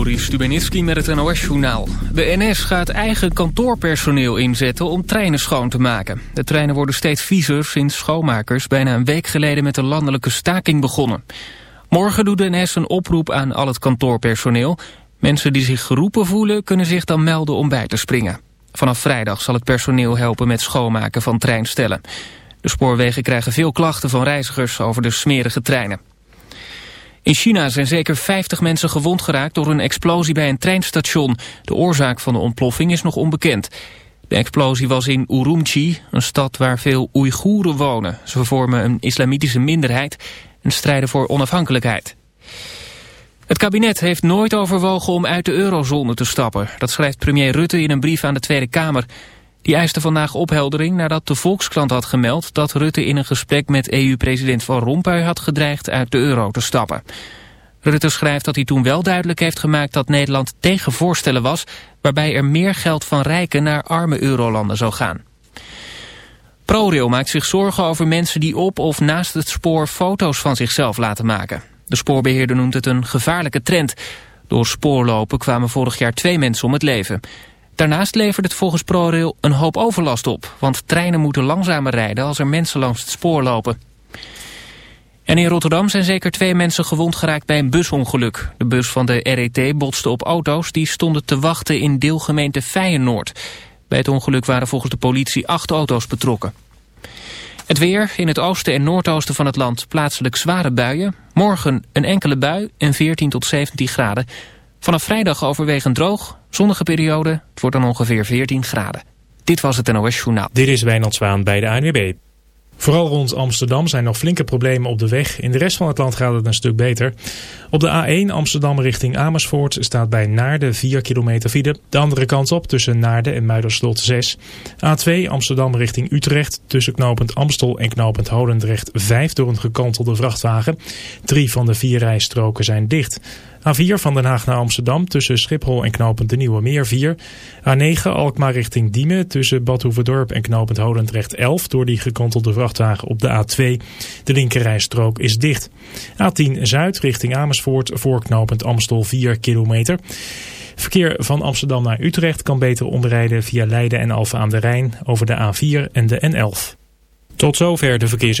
Joris Stubenitski met het NOS-journaal. De NS gaat eigen kantoorpersoneel inzetten om treinen schoon te maken. De treinen worden steeds viezer sinds schoonmakers bijna een week geleden met een landelijke staking begonnen. Morgen doet de NS een oproep aan al het kantoorpersoneel. Mensen die zich geroepen voelen kunnen zich dan melden om bij te springen. Vanaf vrijdag zal het personeel helpen met schoonmaken van treinstellen. De spoorwegen krijgen veel klachten van reizigers over de smerige treinen. In China zijn zeker 50 mensen gewond geraakt door een explosie bij een treinstation. De oorzaak van de ontploffing is nog onbekend. De explosie was in Urumqi, een stad waar veel Oeigoeren wonen. Ze vormen een islamitische minderheid en strijden voor onafhankelijkheid. Het kabinet heeft nooit overwogen om uit de eurozone te stappen. Dat schrijft premier Rutte in een brief aan de Tweede Kamer. Die eiste vandaag opheldering nadat de Volkskrant had gemeld... dat Rutte in een gesprek met EU-president Van Rompuy had gedreigd uit de euro te stappen. Rutte schrijft dat hij toen wel duidelijk heeft gemaakt dat Nederland tegen voorstellen was... waarbij er meer geld van rijken naar arme eurolanden zou gaan. ProRail maakt zich zorgen over mensen die op of naast het spoor foto's van zichzelf laten maken. De spoorbeheerder noemt het een gevaarlijke trend. Door spoorlopen kwamen vorig jaar twee mensen om het leven... Daarnaast levert het volgens ProRail een hoop overlast op. Want treinen moeten langzamer rijden als er mensen langs het spoor lopen. En in Rotterdam zijn zeker twee mensen gewond geraakt bij een busongeluk. De bus van de RET botste op auto's die stonden te wachten in deelgemeente Feyenoord. Bij het ongeluk waren volgens de politie acht auto's betrokken. Het weer, in het oosten en noordoosten van het land plaatselijk zware buien. Morgen een enkele bui en 14 tot 17 graden. Vanaf vrijdag overwegend droog, zonnige periode. Het wordt dan ongeveer 14 graden. Dit was het NOS Journaal. Dit is Wijnand Zwaan bij de ANWB. Vooral rond Amsterdam zijn nog flinke problemen op de weg. In de rest van het land gaat het een stuk beter. Op de A1 Amsterdam richting Amersfoort staat bij Naarden 4 kilometer file. De andere kant op tussen Naarden en Muiderslot 6. A2 Amsterdam richting Utrecht tussen knooppunt Amstel en knooppunt Holendrecht 5 door een gekantelde vrachtwagen. Drie van de vier rijstroken zijn dicht. A4 van Den Haag naar Amsterdam tussen Schiphol en knooppunt de Nieuwe Meer 4. A9 Alkmaar richting Diemen tussen Bad Hoeverdorp en knooppunt Holendrecht 11 door die gekantelde vrachtwagen op de A2. De linkerrijstrook is dicht. A10 Zuid richting Amersfoort voor knooppunt Amstel 4 kilometer. Verkeer van Amsterdam naar Utrecht kan beter omrijden via Leiden en Alphen aan de Rijn over de A4 en de N11. Tot zover de verkeers...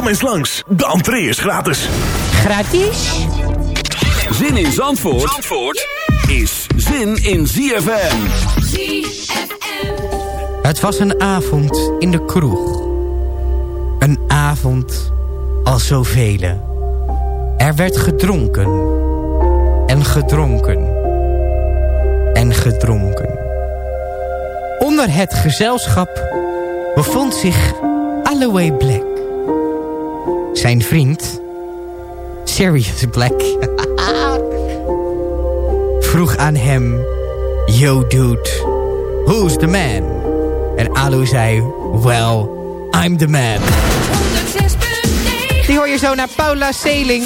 Kom eens langs. De entree is gratis. Gratis? Zin in Zandvoort, Zandvoort is zin in ZFM. ZFM. Het was een avond in de kroeg. Een avond als zoveel. Er werd gedronken. En gedronken. En gedronken. Onder het gezelschap bevond zich Alloway Black zijn vriend... Sirius Black... vroeg aan hem... Yo dude, who's the man? En Alu zei... Well, I'm the man. Die hoor je zo naar Paula Seling...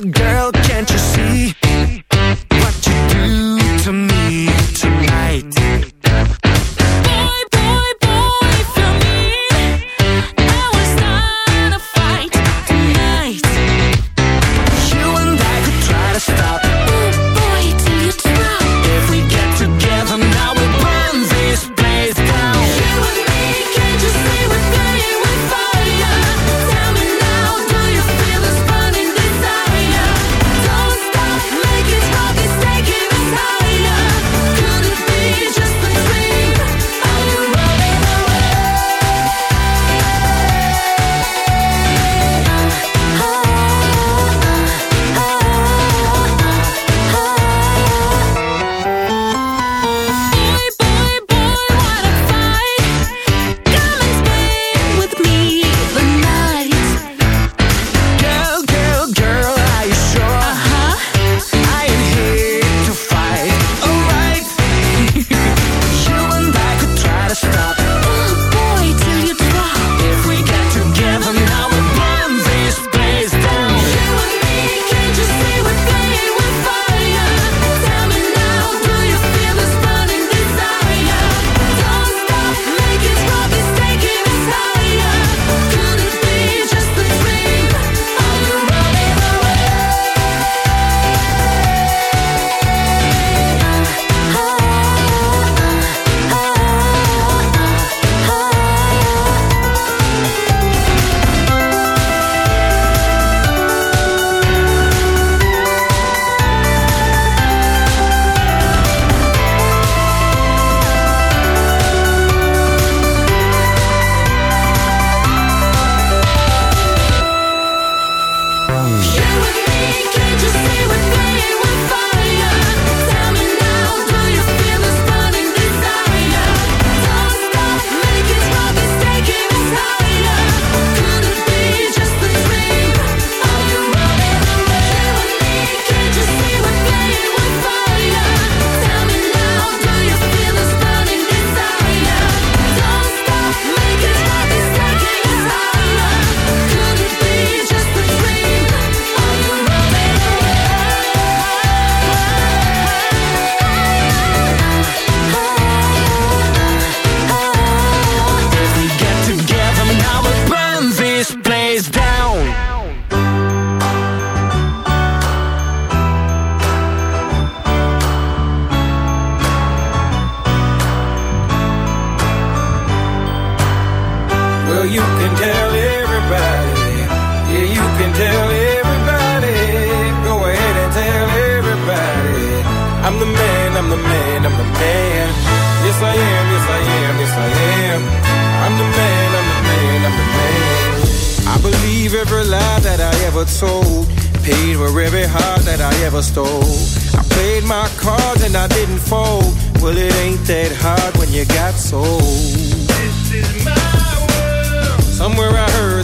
girl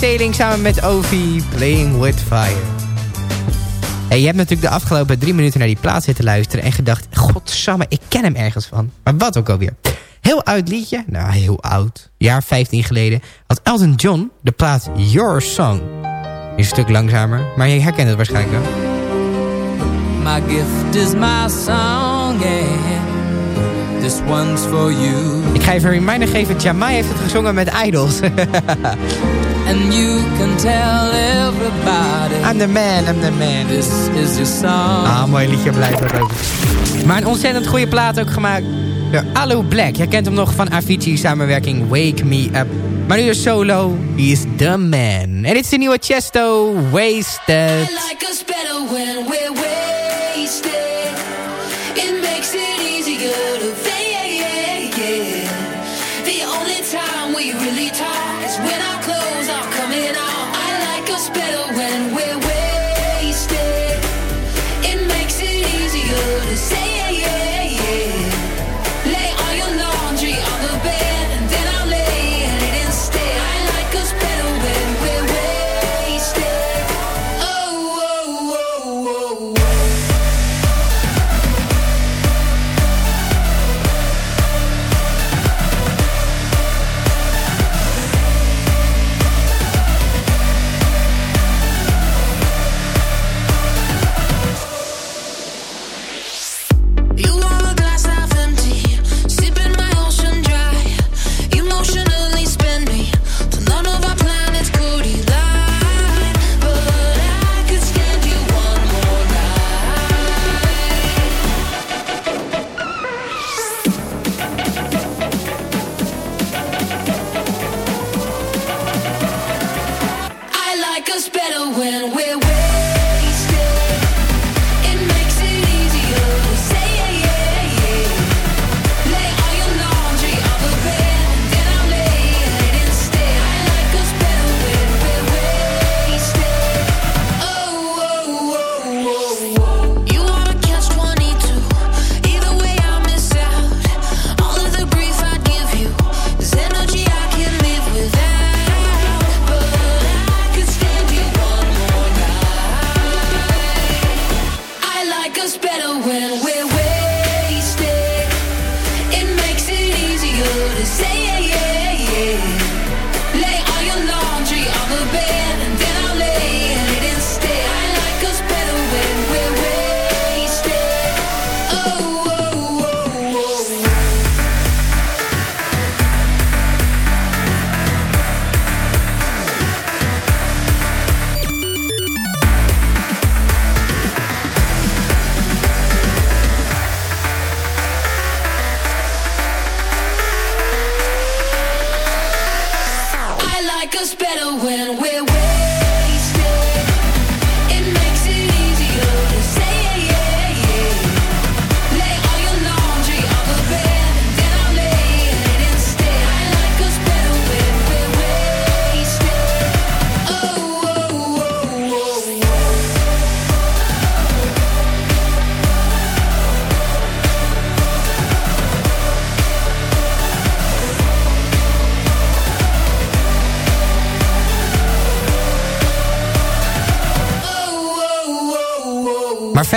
Seling samen met Ovi, Playing With Fire. Hey, je hebt natuurlijk de afgelopen drie minuten naar die plaat zitten luisteren... en gedacht, godsamme, ik ken hem ergens van. Maar wat ook alweer. Heel oud liedje, nou heel oud, jaar 15 geleden... had Elton John de plaat Your Song. Is een stuk langzamer, maar je herkent het waarschijnlijk wel. My gift is my song, yeah. This one's for you. Ik ga even een reminder geven, Jamai heeft het gezongen met Idols. And you can tell everybody. I'm the man, I'm the man. This is your song. Ah, mooi liedje, blijft dat ook. Maar een ontzettend goede plaat ook gemaakt door Alu Black. Je kent hem nog van Avicii samenwerking Wake Me Up. Maar nu is solo, he is the man. En dit is de nieuwe Chesto, Wasted. like us better when we're wasted.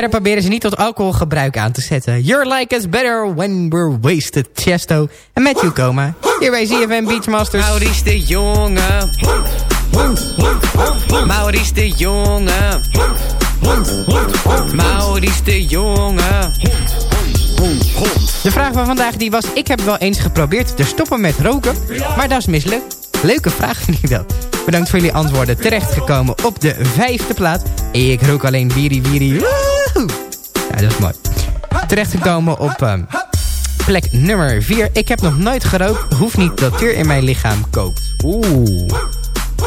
Verder proberen ze niet tot alcoholgebruik aan te zetten. You're like us better when we're wasted. Chesto en Matthew Coma. Hier bij ZFM Beachmasters. Maurice de Jonge. Maurice de Jonge. Maurice de Jonge. De vraag van vandaag die was... Ik heb wel eens geprobeerd te stoppen met roken, maar dat is mislukt. Leuke vraag vind ik dat. Bedankt voor jullie antwoorden. Terechtgekomen op de vijfde plaat. Ik rook alleen biri biri. Ja, dat is mooi. Terechtgekomen op ehm, plek nummer 4. Ik heb nog nooit gerookt. Hoeft niet dat vuur in mijn lichaam kookt. Oeh.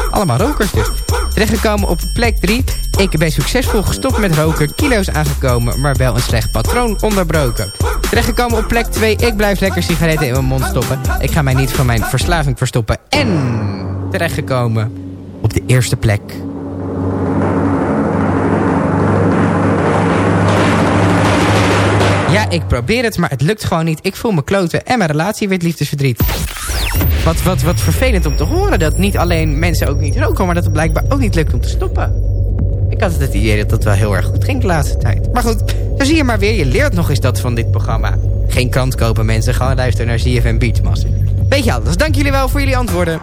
Allemaal rokers dus. Terechtgekomen op plek 3. Ik ben succesvol gestopt met roken. Kilo's aangekomen, maar wel een slecht patroon onderbroken. Terechtgekomen op plek 2. Ik blijf lekker sigaretten in mijn mond stoppen. Ik ga mij niet van mijn verslaving verstoppen. En terechtgekomen op de eerste plek. Ja, ik probeer het, maar het lukt gewoon niet. Ik voel me kloten en mijn relatie werd liefdesverdriet. Wat, wat, wat vervelend om te horen dat niet alleen mensen ook niet roken... maar dat het blijkbaar ook niet lukt om te stoppen. Ik had het idee dat dat wel heel erg goed ging de laatste tijd. Maar goed, zo zie je maar weer. Je leert nog eens dat van dit programma. Geen krant kopen mensen, gewoon luisteren naar ZFM Beachmaster. Weet je alles. Dank jullie wel voor jullie antwoorden.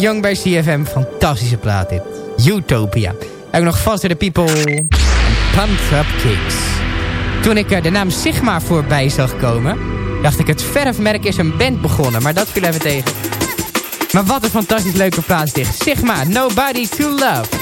Young bij CFM. Fantastische plaat dit. Utopia. Ook nog Faster the People. en Pumped Up Kicks. Toen ik eh, de naam Sigma voorbij zag komen... dacht ik het verfmerk is een band begonnen. Maar dat viel even tegen. Maar wat een fantastisch leuke plaats dit. Sigma, Nobody to Love.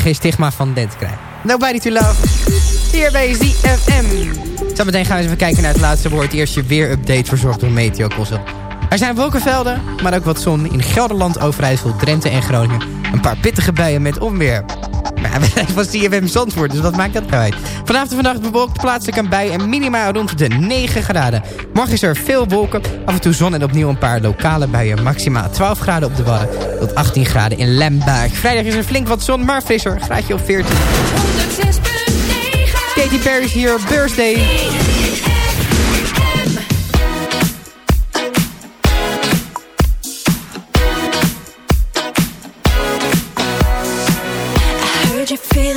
geen stigma van dent krijgen. Nobody to love. Hier bij ZFM. Zometeen gaan we eens even kijken naar het laatste woord. Eerst je weer-update verzorgd door Meteo Kossel. Er zijn wolkenvelden, maar ook wat zon in Gelderland, Overijssel, Drenthe en Groningen. Een paar pittige buien met onweer. Maar ja, was CFM Zandvoort, dus wat maakt dat nou uit? Vanavond en vannacht bewolkt plaatselijk een bui en minimaal rond de 9 graden. Morgen is er veel wolken, af en toe zon en opnieuw een paar lokale buien. Maximaal 12 graden op de Wadden tot 18 graden in Lemberg. Vrijdag is er flink wat zon, maar frisser. Graadje op 14. Katy Perry is hier, birthday. project feel.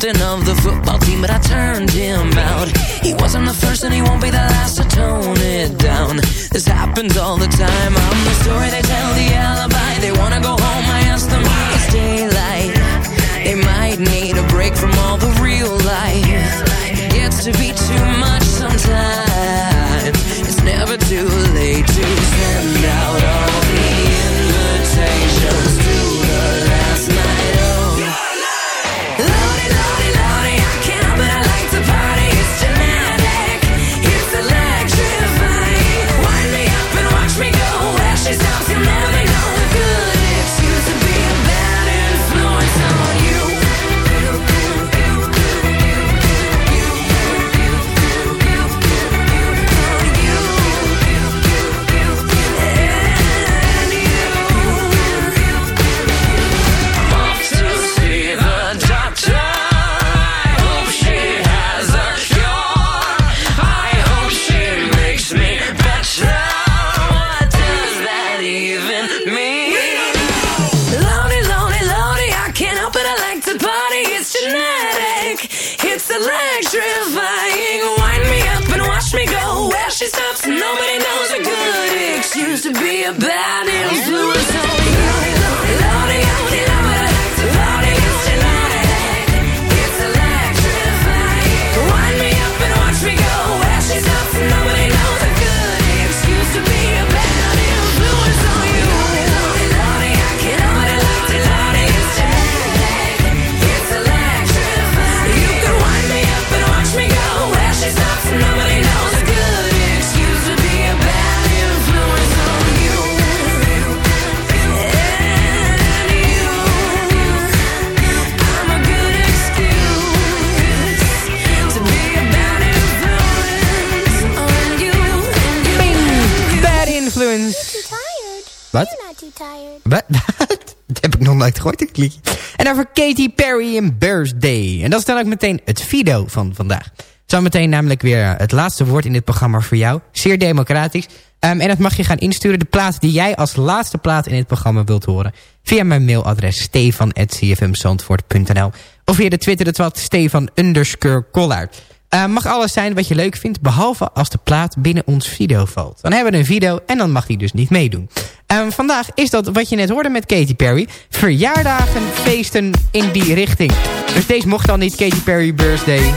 The captain En dan voor Katy Perry in Birthday. En dat is dan ook meteen het video van vandaag. Zometeen namelijk weer het laatste woord in dit programma voor jou. Zeer democratisch. Ehm, en dat mag je gaan insturen. De plaat die jij als laatste plaat in dit programma wilt horen. Via mijn mailadres stefan.cfmzandvoort.nl Of via de Twitter, wat Stefan underscore Collard. Eh, mag alles zijn wat je leuk vindt, behalve als de plaat binnen ons video valt. Dan hebben we een video en dan mag die dus niet meedoen. Ehm, vandaag is dat wat je net hoorde met Katy Perry. Verjaardagen, feesten in die richting. Dus deze mocht dan niet Katy Perry Birthday.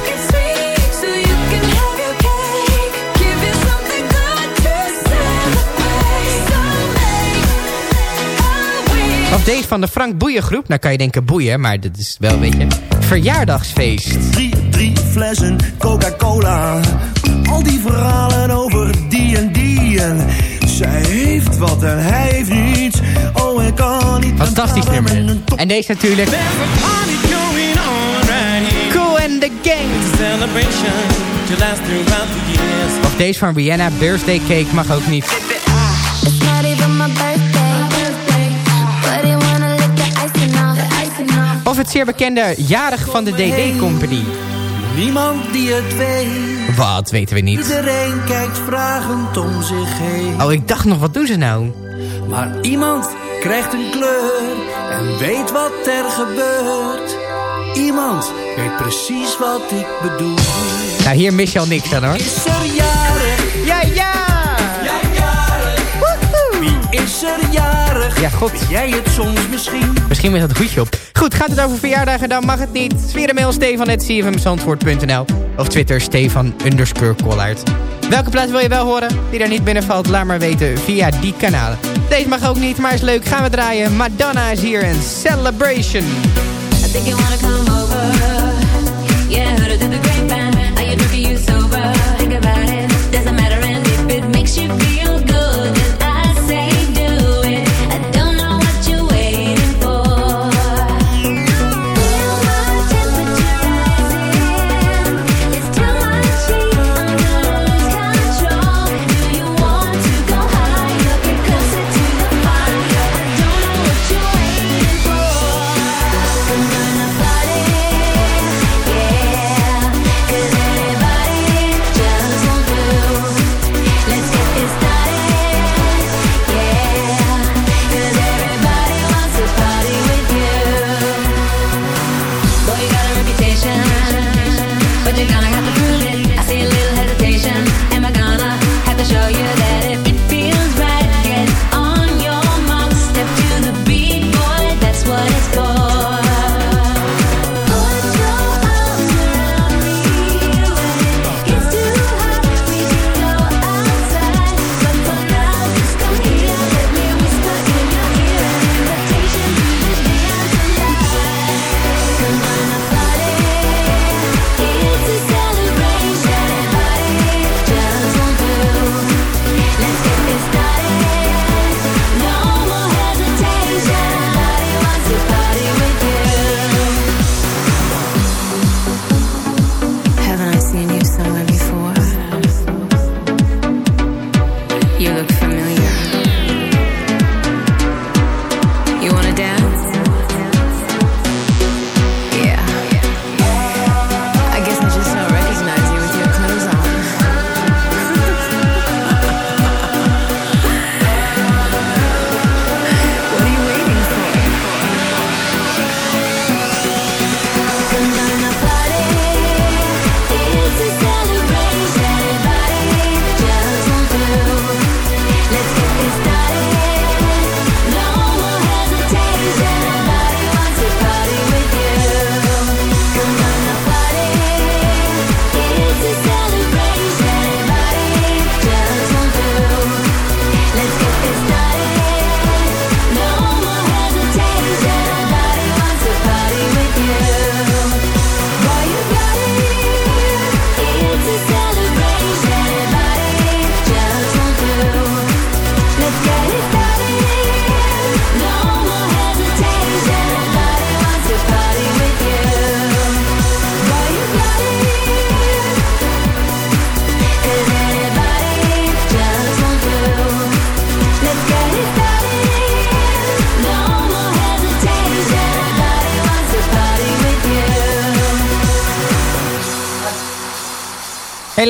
Of deze van de Frank Boeien groep. Nou kan je denken boeien, maar dat is wel een beetje verjaardagsfeest. Drie, drie flessen Coca-Cola. Al die verhalen over die en die. En zij heeft wat en hij heeft niets. Oh, ik kan niet... Fantastisch nummer. En deze natuurlijk. Cool and the Gang. Celebration to last throughout the years. Of deze van Rihanna, Birthday Cake, mag ook niet. It's not even my birthday. But they wanna lick the icing off. Of het zeer bekende Jarig van de DD Company. Niemand die het weet. Wat weten we niet. Iedereen kijkt vragend om zich heen. Oh, ik dacht nog, wat doen ze nou? Maar iemand krijgt een kleur en weet wat er gebeurt. Iemand weet precies wat ik bedoel. Nou, hier mis je al niks aan hoor. Is er jarig? Ja, ja! Is er jarig? Ja, god. Jij het soms misschien? Misschien met dat goedje op. Goed, gaat het over verjaardagen, dan mag het niet. Via de mail stefan.cfmzandvoort.nl Of Twitter stefan underscore Collard. Welke plaats wil je wel horen? Die daar niet binnenvalt, laat maar weten via die kanalen. Deze mag ook niet, maar is leuk. Gaan we draaien. Madonna is hier en Celebration. I think you wanna come over. Yeah,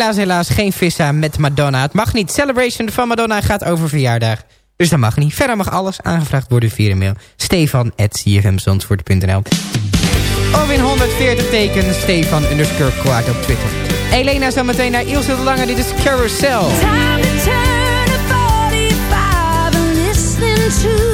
Helaas, helaas, geen vissa met Madonna. Het mag niet. Celebration van Madonna gaat over verjaardag. Dus dat mag niet. Verder mag alles aangevraagd worden via mail. Stefan.cfmzandvoort.nl Of in 140 tekens Stefan underscore kwaad op Twitter. Elena zometeen naar Ilse de Lange. Dit is Carousel. Time to turn to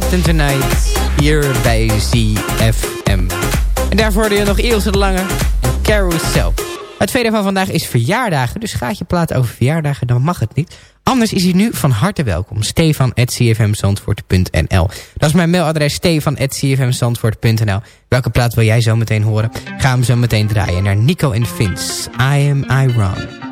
Captain Tonight. Hier bij CFM En daarvoor hoorde je nog Eels de Lange en Carousel. Het tweede van vandaag is verjaardagen. Dus gaat je plaat over verjaardagen, dan mag het niet. Anders is hij nu van harte welkom. stefan.cfmzandvoort.nl Dat is mijn mailadres stefan.cfmzandvoort.nl Welke plaat wil jij zo meteen horen? Ga hem zo meteen draaien naar Nico en Vince. I am I wrong.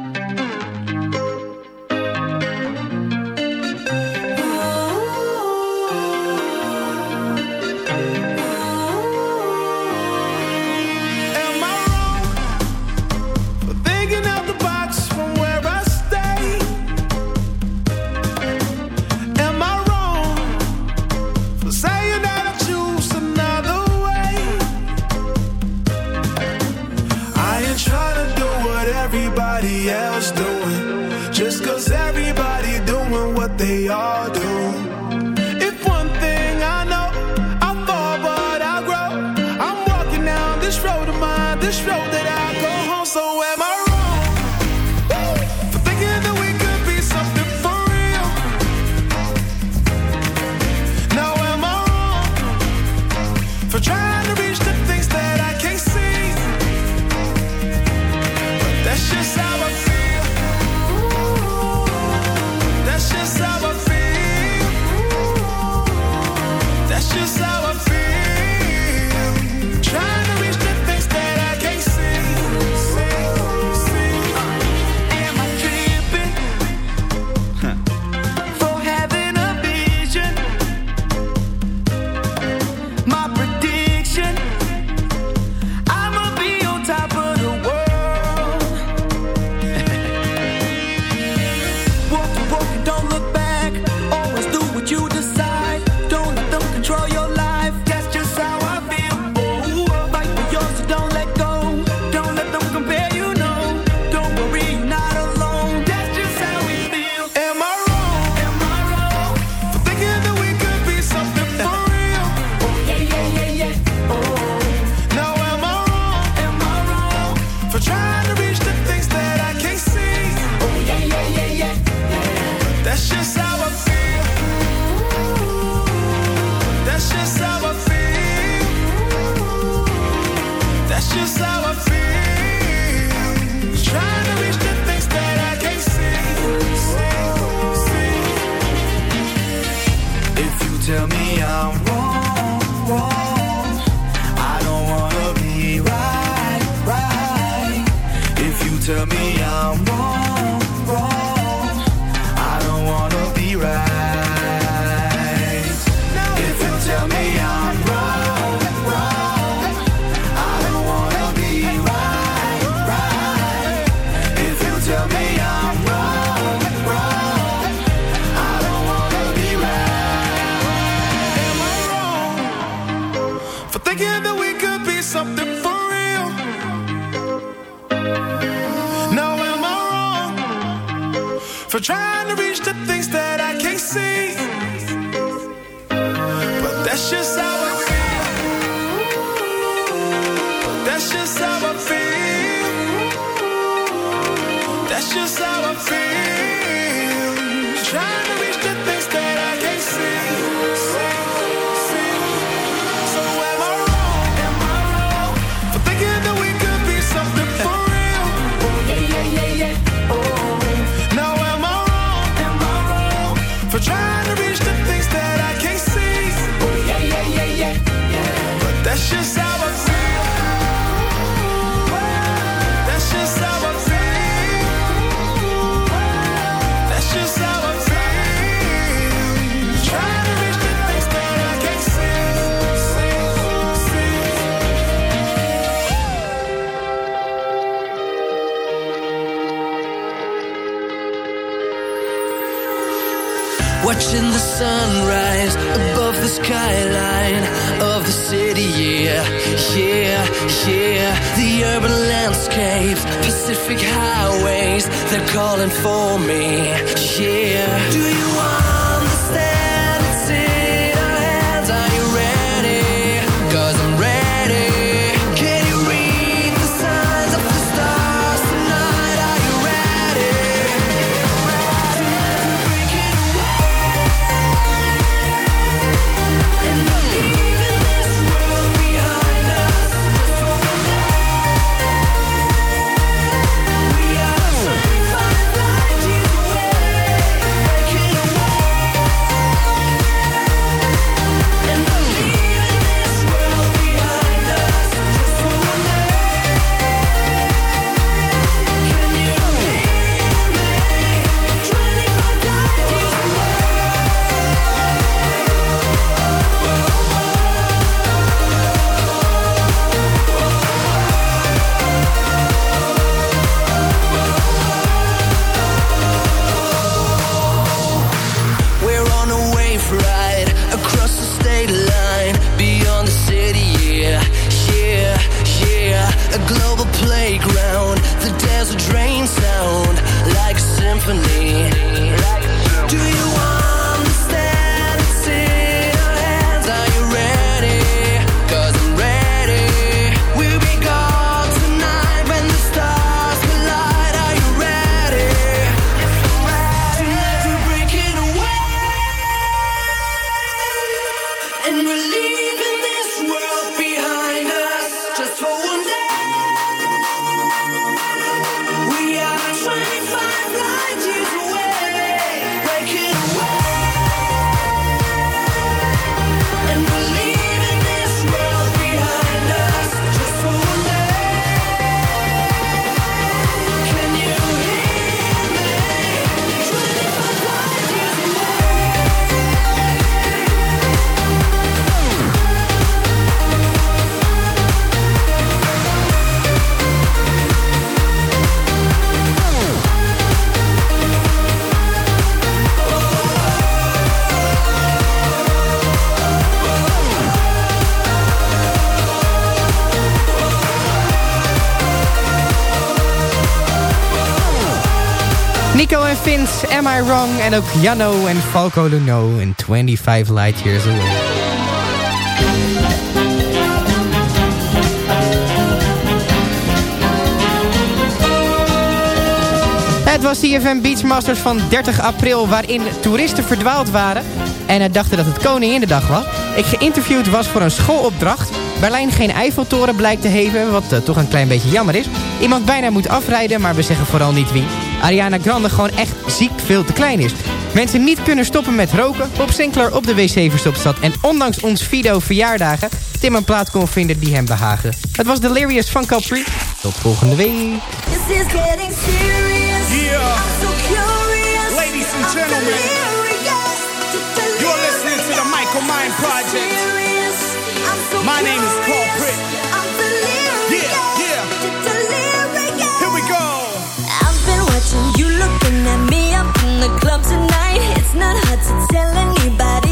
traffic highways, they're calling for me. Wrong en ook Jano en Falco Luno in 25 Light Years Away. Het was CFM Beachmasters van 30 april waarin toeristen verdwaald waren en dachten dat het koningin de dag was. Ik geïnterviewd was voor een schoolopdracht. Berlijn geen Eiffeltoren blijkt te hebben, wat eh, toch een klein beetje jammer is. Iemand bijna moet afrijden, maar we zeggen vooral niet wie. Ariana Grande gewoon echt ziek veel te klein is. Mensen niet kunnen stoppen met roken, Bob Sinkler op de wc verstopt zat... en ondanks ons Fido verjaardagen Tim een plaats kon vinden die hem behagen. Het was Delirious van Capri. Tot volgende week. Ladies and gentlemen. Listening to the Michael Mind Project. My name is Paul club tonight. It's not hard to tell anybody.